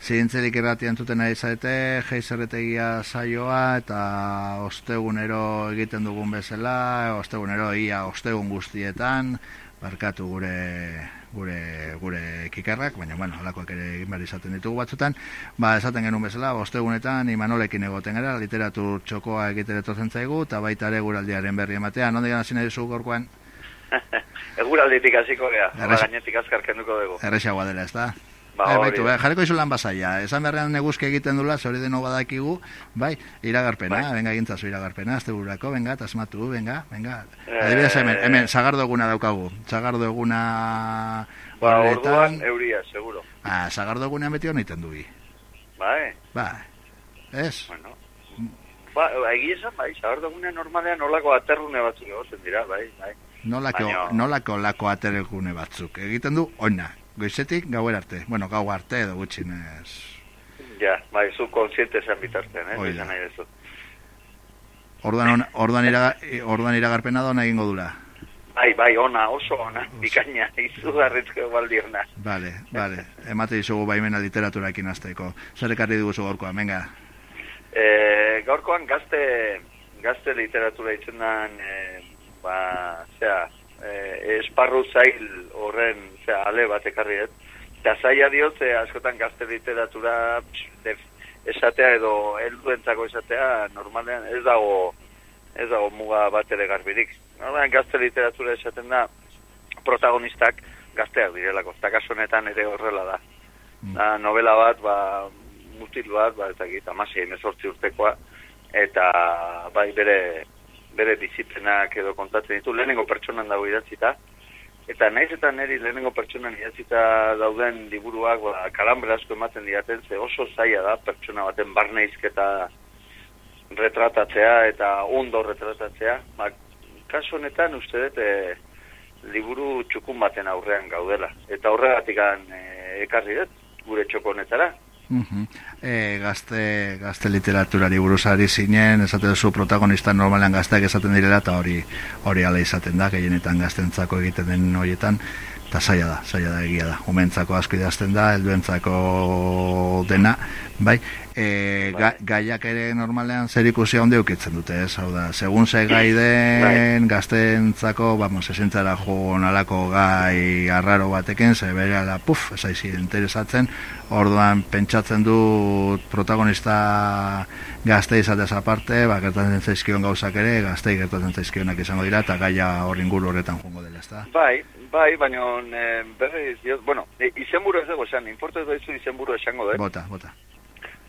zientzelik irratian zuten nahi zaite, geizerretegia saioa, eta ostegunero egiten dugun bezala, ostegunero ia ostegun guztietan, barkatu gure gure gure kikarrak, baina bueno, halakoak ere egin behar izaten ditugu batzutan, ba esaten genuen bezala, ostegunetan Imanolekin egoten gara, literatur txokoa egiten etortzen zaigu eta baita ere guraldiaren berri ematea. Nondik hasi nahi duzu gorkoan? Eguralditik hasiko gea, gainetik azkarkenduko dugu. Erresagoa dela, ez da? Ba, eh, baitu, jarriko izu lan basaia. Esan berrean neguzke egiten dula, zori deno badakigu, bai, iragarpena, bai. venga gintzazu iragarpena, azte burako, venga, tasmatu, venga, venga. Eh... Adibidez hemen, hemen, zagardo eguna daukagu. Zagardo eguna... Ba, orduan, euria, seguro. Ah, zagardo egunean beti honetan dugi. Bai. Bai. Ez? Bueno. Ba, egia esan, bai, zagardo egunean normalean nolako aterrune batzuk egozen dira, bai, bai. Nolako, Baino... nolako lako aterrune batzuk. Egiten du, oina, goizetik gauer arte. Bueno, gau arte edo gutxinez. Ja, bai, zu konsiente zen bitartean, eh? Oida. Ordan, ordan, iraga, ordan iragarpena da egingo dula. Bai, bai, ona, oso ona, bikaina, izu garritzko baldi ona. Vale, vale, emate izugu baimena literatura ekin azteiko. Zer ekarri dugu zu gaurkoan, venga? E, gaurkoan gazte, gazte literatura itzendan, e, ba, zera, e, esparru zail horren zera, ale bat ekarri ez. Eta zaila diot, askotan gazte literatura def, esatea edo helduentzako esatea normalean ez dago ez dago muga bat ere garbirik. Normalean gazte literatura esaten da protagonistak gazteak direlako. Eta kasu honetan ere horrela da. Mm. da novela bat, ba, mutil bat, ba, eta gita, amasi emezortzi urtekoa, eta bai bere bere bizipenak edo kontatzen ditu, lehenengo pertsonan dago idatzita, eta naiz eta neri lehenengo pertsonan idatzita dauden liburuak, ba, kalambre asko ematen diaten, ze oso zaila da pertsona baten barneizketa retratatzea eta ondo retratatzea, ba, kasu honetan uste dut e, liburu txukun baten aurrean gaudela, eta horregatik e, ekarri dut, gure txoko honetara, e, gazte, gazte literaturari buruzari zinen, esaten zu protagonista normalean gazteak esaten direla, eta hori hori ala izaten da, gehienetan gaztentzako egiten den horietan, eta zaila da, zaila da egia da. Umentzako asko idazten da, helduentzako dena, bai, e, ga, gaiak ere normalean zer ikusi handi ukitzen dute, ez? Hau da, segun ze gai den bai. gaztentzako, vamos, esentzara jo nalako gai arraro batekin, ze bere ala, puf, esaizi interesatzen, orduan pentsatzen du protagonista gazte izatez aparte, ba, gertatzen zaizkion gauzak ere, gaztei gertatzen zaizkionak izango dira, eta gaia hor inguru horretan jongo dela, ez da? Bai, bai, baina, eh, berriz, bueno, izenburu ez dugu esan, importu ez dugu izenburu esango, eh? Bota, bota.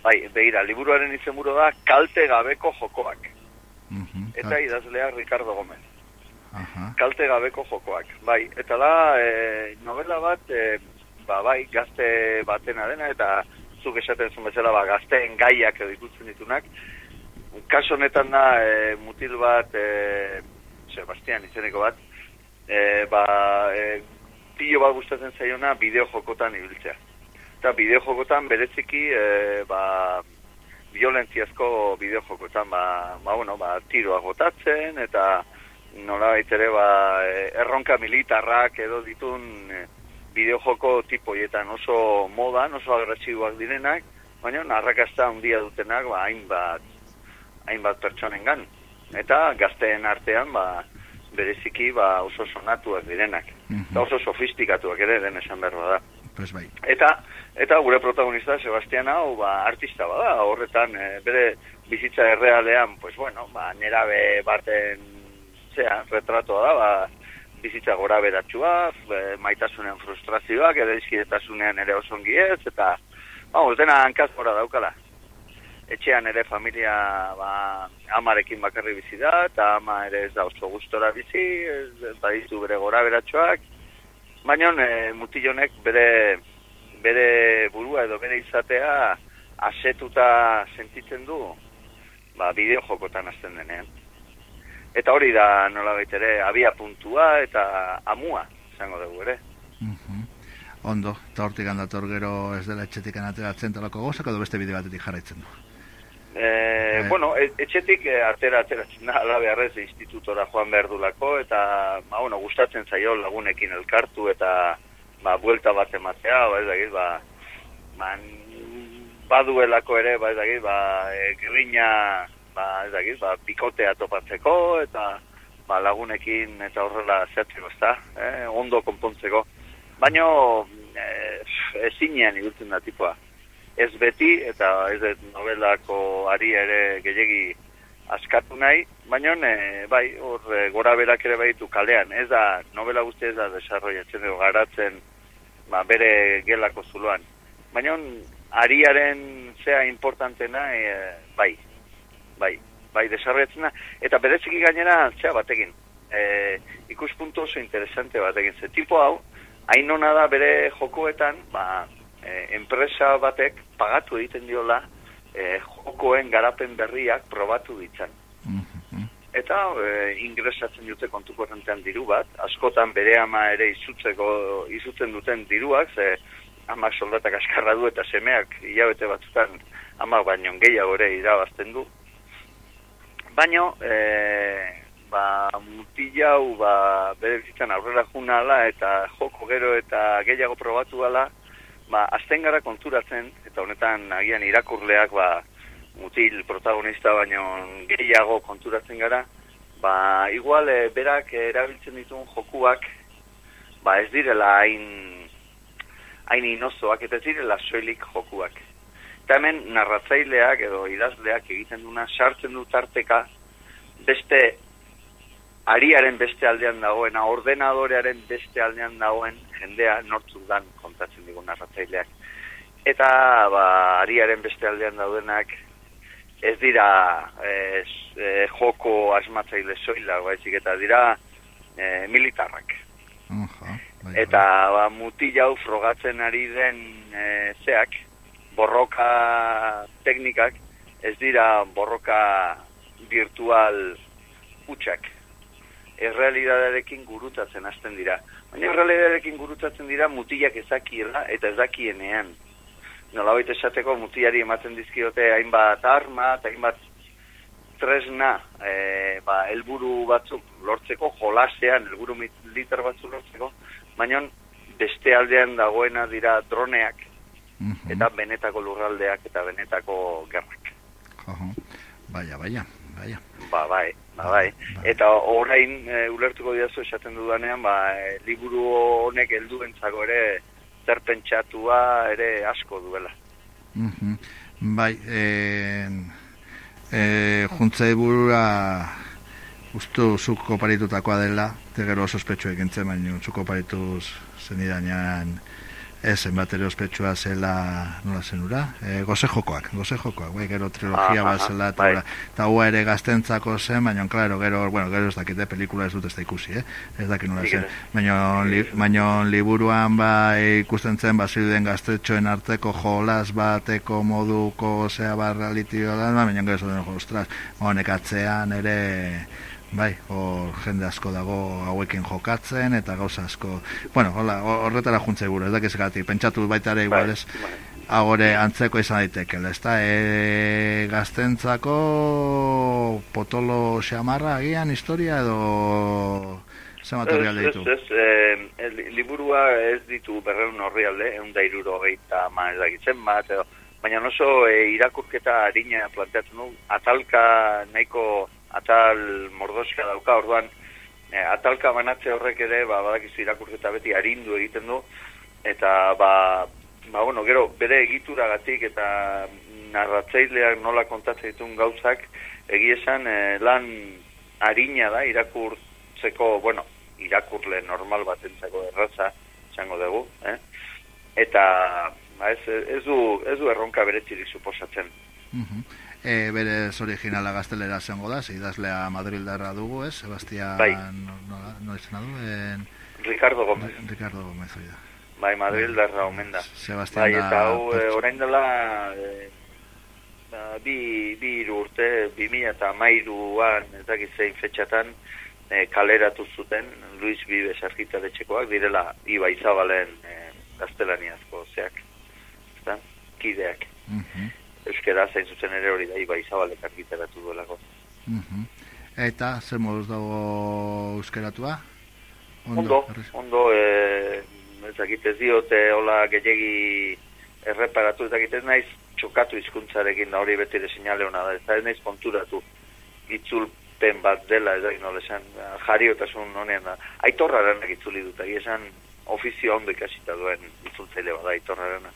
Bai, begira, liburuaren izenburu da kalte gabeko jokoak. Uh eta idazlea Ricardo Gomez. Uh Kalte gabeko jokoak. Bai, eta da, e, novela bat, e, ba, bai, gazte batena dena, eta zuk esaten zuen bezala, ba, gazteen gaiak edo ikutzen ditunak. Kaso honetan da, e, mutil bat, e, Sebastian izeneko bat, e, ba, e, pilo bat gustatzen zaiona bideo jokotan ibiltzea eta bideojokotan bereziki e, ba, violentziazko bideojokotan ba, ba, bueno, ba, tiroa gotatzen eta nola baitere ba, erronka militarrak edo ditun e, bideojoko tipoietan oso modan, oso agresiboak direnak, baina narrakazta handia dutenak ba, hainbat, hainbat pertsonen gan. Eta gazteen artean ba, bereziki ba, oso sonatuak direnak. Mm Eta oso sofistikatuak ere den esan behar da. Pues bai. Eta Eta gure protagonista, Sebastian hau, ba, artista bada, horretan, e, bere bizitza errealean, pues bueno, ba, nerabe baten, zea, retratoa da, ba, bizitza gora beratxua, e, maitasunean frustrazioak, edo izkidetasunean ere osongi ez, eta, vamos, dena hankaz gora daukala. Etxean ere familia, ba, amarekin bakarri bizi da, eta ama ere ez da oso gustora bizi, ez, baditu bere gora beratxoak, baina e, mutilonek bere bere burua edo bere izatea asetuta sentitzen du ba, bideo jokotan azten denean. Eta hori da nola ere abia puntua eta amua, zango dugu ere. Uh Ondo, eta hortik handator gero ez dela etxetik anateratzen talako gozak edo beste bide batetik jarraitzen du? E, e. Bueno, e, etxetik e, atera ateratzen da, ala beharrez institutora joan behar dulako, eta ba, bueno, gustatzen zaio lagunekin elkartu eta ba, buelta bat ematea, ba, ez da, ba, ba, baduelako ere, ba, ez ba, e, grina, ba, ez ba, pikotea topatzeko, eta ba, lagunekin eta horrela zertzeko, ez eh, ondo konpontzeko. Baina, e, ezinean igutzen da tipua. Ez beti, eta ez novelako ari ere gehiagi askatu nahi, baina, e, bai, hor, e, gora berak ere baitu kalean, ez da, novela guzti ez da desarroiatzen edo garatzen, ba, bere gelako zuloan. Baina, ariaren zea importantena, e, bai, bai, bai, desarroiatzen da, eta bereziki gainera, zea batekin, e, ikuspuntu oso interesante batekin, ze tipo hau, hain da bere jokoetan, ba, e, enpresa batek pagatu egiten diola, e, jokoen garapen berriak probatu ditzan. Mm-hmm. Eta e, ingresatzen dute kontuko rentean diru bat, askotan bere ama ere izutzeko, izutzen duten diruak, ze ama soldatak askarra du eta semeak hilabete batzutan ama baino gehiago ere irabazten du. Baino, e, ba, mutilau ba, bere bizitzan aurrera junala eta joko gero eta gehiago probatu gala, ba, azten gara konturatzen, eta honetan agian irakurleak ba, mutil protagonista baino gehiago konturatzen gara, ba, igual e, berak erabiltzen dituen jokuak ba, ez direla hain hain inozoak, eta ez direla soilik jokuak. Eta hemen narratzaileak edo idazleak egiten duna sartzen dut arteka beste ariaren beste aldean dagoena, ordenadorearen beste aldean dagoen jendea nortzuk dan kontatzen digun narratzaileak. Eta ba, ariaren beste aldean daudenak ez dira ez, e, joko asmatzaile soila, baizik eta dira e, militarrak. Uh -huh. Bai, bai. eta ba, mutil frogatzen ari den e, zeak, borroka teknikak, ez dira borroka virtual utxak. Errealidaderekin gurutatzen hasten dira. Baina errealidaderekin gurutatzen dira mutilak ezakiela eta ezakienean. Nola esateko mutilari ematen dizkiote hainbat arma eta hainbat tresna e, ba, elburu batzuk lortzeko, jolasean elburu liter batzuk lortzeko, baina beste aldean dagoena dira droneak, mhm. eta benetako lurraldeak eta benetako gerrak. Baia, baia, baia. Ba, bai, ba, bai. Ba. Eta orain e, ulertuko diazu esaten dudanean, ba, e, liburu honek helduentzako ere zerpentsatua ere asko duela. Mm Bai, e, e, juntzei burura ustu zuko paritutakoa dela, te gero sospetxu egintzen, baina zuko parituz zenidanean esen bateri ospetsua zela nola zenura, e, goze jokoak, goze jokoak, bai, gero trilogia bat zela, eta bai. eta hua ere gaztentzako zen, baina, klaro, gero, bueno, gero ez dakite, pelikula ez dut ez da ikusi, eh? ez dakit nola zen, baina, liburuan ba ikusten zen, baziruden gaztetxoen arteko jolas bateko moduko, zea, ba, realitio, baina, gero ez dut, ostras, honek atzean ere, bai, hor jende asko dago hauekin jokatzen eta gauza asko. Bueno, hola, horretara juntze gure, ez dakiz gati, pentsatu baita ere igual bai, ez. Bai. Agore antzeko izan daiteke, ez da, e, gaztentzako potolo xamarra agian historia edo ze material ditu? Ez, ez, ez, liburua ez ditu berreun horri alde, egun da iruro gehieta ma ezagitzen bat, edo, baina oso e, irakurketa harina planteatzen du, atalka nahiko atal mordoska dauka, orduan, e, atalka banatze horrek ere, ba, badakizu irakurketa beti harindu egiten du, eta, ba, ba, bueno, gero, bere gatik eta narratzaileak nola kontatzen ditun gauzak, egiesan e, lan harina da, irakurtzeko, bueno, irakurle normal batentzako erraza, txango dugu, eh? eta, ba, ez, ez, du, ez du erronka beretzirik suposatzen. Mm e, berez originala gaztelera zengo da, zeidazlea Madrildarra dugu, ez? Sebastián, bai. no, no izan du? En... Ricardo Gómez. Ricardo Gómez, oida. Bai, Madrildarra omen da. Sebastián bai, eta hau, e, orain dela, e, bi, bi iru urte, bi mila eta mairuan, ez dakit zein fetxatan, e, kaleratu zuten, Luis Vives argitaletxekoak, direla, Iba Izabalen e, gaztelaniazko zeak, kideak. Uh euskera zain zuzen ere hori da, iba izabalek argitaratu duelako. Uh Eta, zer moduz dago euskeratua? Ondo, ondo, ondo e, ezakit ez diote hola gehiagi erreparatu eta egiten naiz txokatu hizkuntzarekin da hori beti de sinale hona da, ez naiz konturatu itzulpen bat dela, ez da, nola esan, jariotasun honean da. Aitorraren itzuli dut, esan ofizio ondo ikasita duen itzultzaile bada aitorraren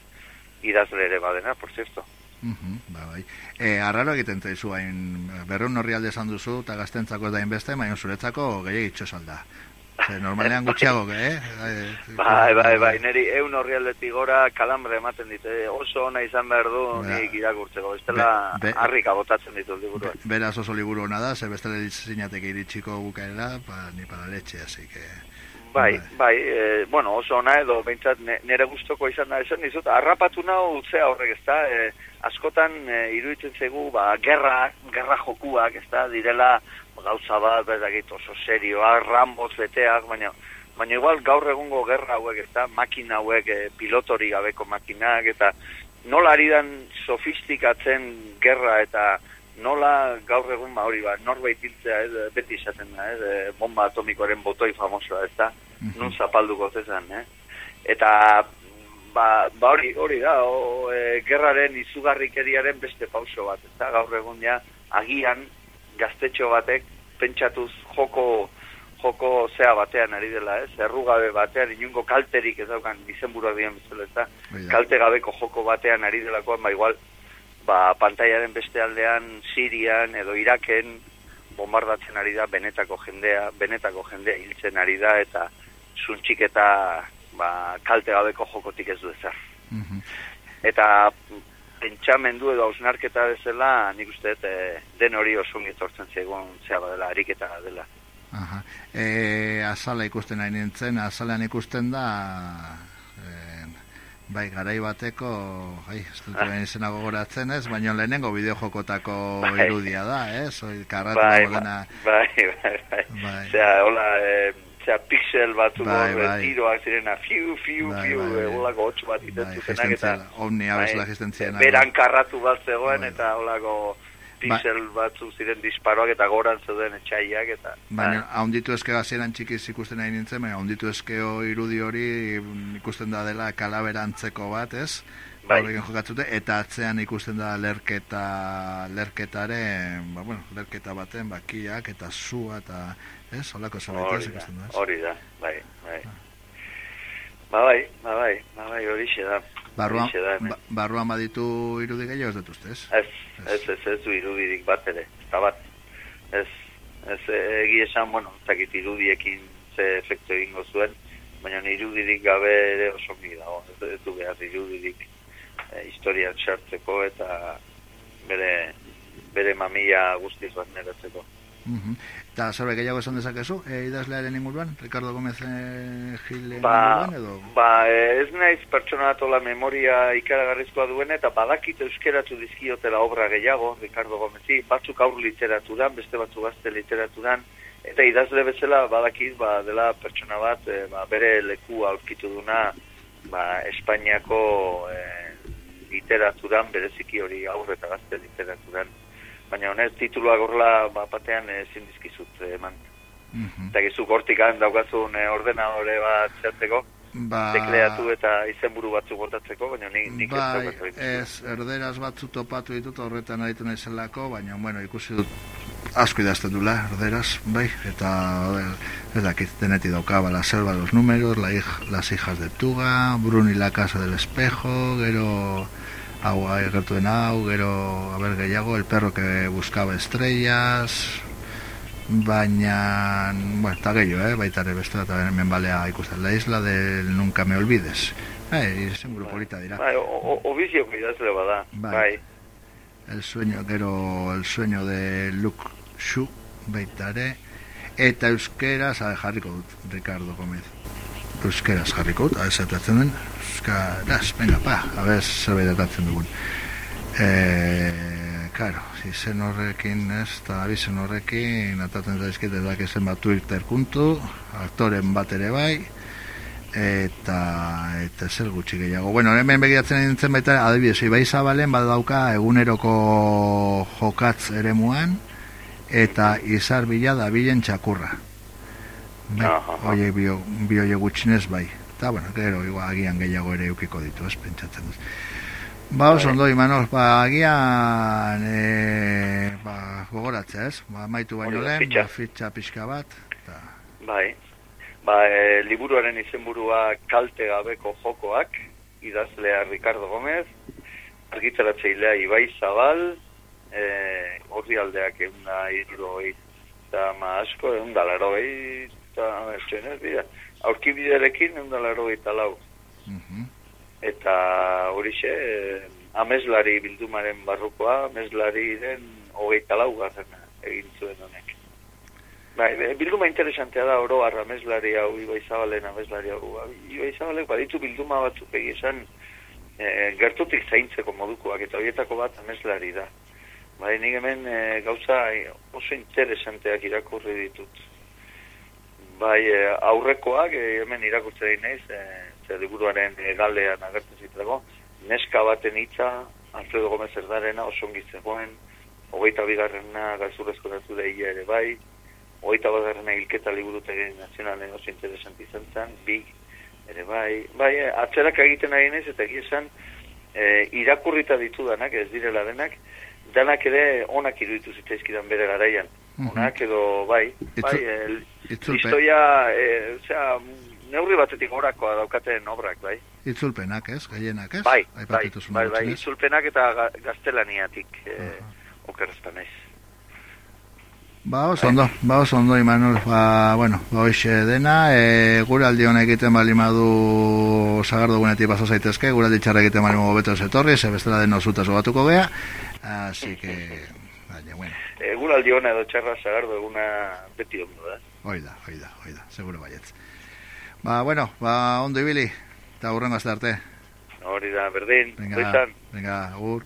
idazle ere badena, por cierto. Uh ba, bai. E, arraro egiten zaizu hain berrun horri alde esan duzu eta gaztentzako ez da inbeste, baina zuretzako gehiagitxo salda. Ze, normalean gutxiago, eh? Bai, bai, bai, neri eun horri aldetik gora kalambre ematen dite, oso ona izan behar du nik irakurtzeko, bestela harrika botatzen ditu liburu. Be, beraz oso liburu hona da, ze bestela zinateke iritsiko bukaera, pa, ni para leche, así que... Bai, bai, bai e, bueno, oso ona edo, behintzat nire gustoko izan da, esan dizut, harrapatu nahu zea horrek, ez da, e, askotan e, iruditzen zegu, ba, gerra, gerra jokuak, ez da, direla, gauza bat, bedagit oso serioa, ramboz beteak, baina, baina igual gaur egungo gerra hauek, eta makina hauek, e, pilotori gabeko makinak, eta nola ari dan sofistikatzen gerra, eta nola gaur egun ba hori ba, norbait hiltzea, ez, beti izaten da, ez, bomba atomikoaren botoi famosoa, ez da, mm nun zapalduko zezan, eh? eta ba, ba hori, hori da, o, e, gerraren izugarrikeriaren beste pauso bat, ez da, gaur egun ja, agian, gaztetxo batek pentsatuz joko joko zea batean ari dela, ez? Errugabe batean inungo kalterik ez daukan izenburuak dian bezala, ez da? Kalte gabeko joko batean ari delakoan, ba igual, ba, pantaiaren beste aldean, Sirian edo Iraken bombardatzen ari da benetako jendea, benetako jendea hiltzen ari da eta zuntxik eta ba, kalte gabeko jokotik ez du ezer. Mm Eta pentsamendu edo ausnarketa bezala, nik uste e, den hori oso etortzen zegoen zea badela, ariketa dela. Aha. E, azala ikusten nahi nintzen, azalean ikusten da, e, bai, garai bateko, ai, ez dut ah. izena gogoratzen ez, baina lehenengo bideojokotako bai. irudia da, ez? Oi, karratu bai, bai, bai, bai, bai, bai. Zea, hola, eh, zera pixel bat bai, bai. tiroak zirena, fiu, fiu, bai, fiu, bai, bai. olako hotx bat iten zuzenak, eta omni abezela existentzia. Beran karratu bat zegoen, bai. eta olako pixel ba, batzu ziren disparoak eta goran zeuden etxaiak, eta... Baina, haunditu eske gazeran txikiz ikusten nahi nintzen, baina haunditu eskeo irudi hori ikusten da dela kalaberantzeko bat, ez? Bai. jokatzute, eta atzean ikusten da lerketa, lerketaren, ba, bueno, lerketa baten, bakiak, eta zua, eta ez, holako zerbait ikusten da. Hori da, bai, bai. Ah. Ba bai, ba bai, ba bai, hori da. Barruan, ba, barruan baditu irudi gehiago ez dut ustez? Ez, ez, ez, ez du irudirik bat ere, eta bat. Ez, ez, egi esan, bueno, zakit irudiekin ze efektu egingo zuen, baina irudirik gabe ere oso mi dago, ez, ez du behar irudirik e, historia txartzeko eta bere, bere mamia guztiz bat neratzeko. Eta zerbait gehiago esan dezakezu, e, idazlearen inguruan, Ricardo Gómez e, Gil ba, inguruan, edo? Ba, ez naiz pertsona atola memoria ikaragarrizkoa duen, eta badakit euskeratu dizkiotela obra gehiago, Ricardo Gómezi, batzuk aur literaturan, beste batzuk gazte literaturan, eta idazle bezala badakit, ba, dela pertsona bat, e, ba, bere leku aurkitu duna, ba, Espainiako e, literaturan, bereziki hori aurre eta gazte literaturan, baina honez tituluak horla ba, batean ezin dizkizut eman. Mm -hmm. Eta gizu gortikan daukazun eh, ordenadore bat zertzeko, ba... dekleatu eta izenburu batzuk botatzeko, baina nik, nik bai, ez, erderaz batzu topatu ditut horretan aritu nahi zelako, baina bueno, ikusi dut asko idazten dula, erderaz, bai, eta ez dakit deneti dauka, la selva los números, la hij, las hijas de Tuga, Bruni la casa del espejo, gero hau agertu den hau, gero, a ber, gehiago, el perro que buscaba estrellas, baina, bueno, eta gehiago, eh, baita ere beste, eta hemen balea ikusten, la isla del nunca me olvides. Eh, izen grupo polita dira. Bai, obizio kuidazle bada, bai. bai. El sueño, gero, el sueño de Luke Shu, baita ere, eta euskeraz, jarriko dut, Ricardo Gómez. Euskeraz jarriko dut, adezatzen den, euskaraz, venga, pa, a ver, zerbait datatzen dugun. E, claro, izen horrekin, ez, eta abizen horrekin, atatzen zaizkite da zen bat Twitter kuntu, aktoren bat ere bai, eta eta zer gutxi gehiago. Bueno, hemen begiratzen nintzen baita, adibidez, ibai zabalen badauka eguneroko jokatz ere muan, eta izar bila da bilen txakurra. Bai, oie bio, bio gutxinez bai. Eta bueno, gero igual agian gehiago ere eukiko ditu, ez pentsatzen dut. Ba, oso ondo, Imanol, ba, agian, e, ba, gogoratzea, ez? Ba, maitu baino lehen, ba, fitxa. pixka bat, eta, Bai, ba, e, liburuaren izenburua kalte gabeko jokoak, idazlea Ricardo Gomez, argitaratzeilea Ibai Zabal, e, horri aldeak egun da irurogei, eta ma asko, egun da larogei, eta, etxen ez dira, aurkibiderekin egun da larogei talau. mhm, Eta horixe, e, ameslari bildumaren barrukoa, ameslari den hogeita laugarren egin zuen honek. Bai, bilduma interesantea da oro harra ameslari hau, Ibai Zabalen ameslari hau. Ibai Zabalek baditu bilduma batzuk egizan e, gertutik zaintzeko modukoak, eta horietako bat ameslari da. Bai, nik hemen e, gauza oso interesanteak irakurri ditut. Bai, e, aurrekoak e, hemen irakurtzen egin naiz, e, ze liburuaren e, galdean agertzen zitrako, neska baten hitza, Alfredo Gomez Erdarena, oso ongi zegoen, hogeita bigarrena gazurrezko datu da ia ere bai, hogeita bagarrena hilketa liburutegi nazionalen oso interesant izan zen, bi, ere bai, bai, atzerak egiten ari naiz, eta egia esan, e, irakurrita ditudanak, ez direla denak, danak ere onak iruditu zitzaizkidan bere garaian. Mhm. Onak edo, bai, bai, e, itzulpen, historia, e, osea, neurri batetik orakoa daukaten obrak, bai. itzulpenak, ez? Gehienak, ez? Bai, bai, bai, bai, ez? itzulpenak eta ga, gaztelaniatik e, Aha. okerrezta naiz. Ba, oso ondo, ba, oso ondo, Imanol, ba, bueno, ba, hoxe dena, e, gure aldi honek egiten bali madu zagardo gunetik pasa zaitezke, gure aldi txarra egiten bali mago beto ez etorri, ze bestela den osuta zobatuko gea, así que, baina, bueno, E, guraldi ona edo txarra zagardo eguna beti ondo da. hoi da, hoi da, hoi da, seguro baietz. Ba, bueno, ba, ondo ibili, eta hurrengo azte arte. Hori da, berdin, Venga, venga, agur.